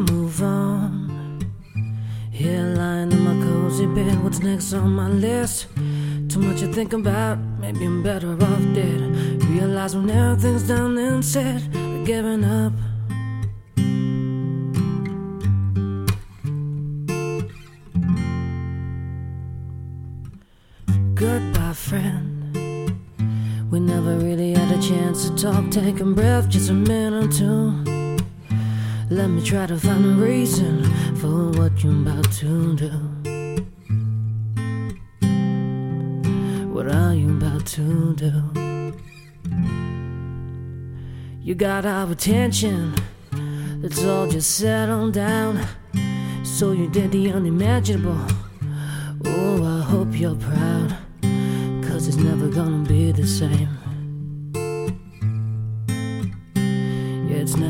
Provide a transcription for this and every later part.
move on. Here lying in my cozy bed, what's next on my list? Too much to think about, maybe I'm better off dead. Realize when everything's done and said, I'm giving up. Goodbye, friend. We never really had a chance to talk, taking breath, just a minute or two. Let me try to find a reason for what you're about to do. What are you about to do? You got our attention, let's all just settle down. So you did the unimaginable. Oh, I hope you're proud. Cause it's never gonna be the same.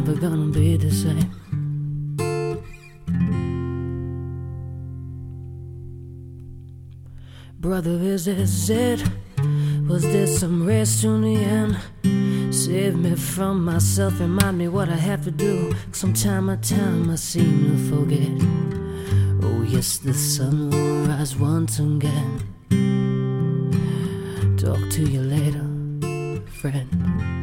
Never gonna be the same. Brother, is this it? Was this some race to the end? Save me from myself, remind me what I have to do. Some time time I seem to forget. Oh, yes, the sun will rise once again. Talk to you later, friend.